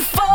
Fuck.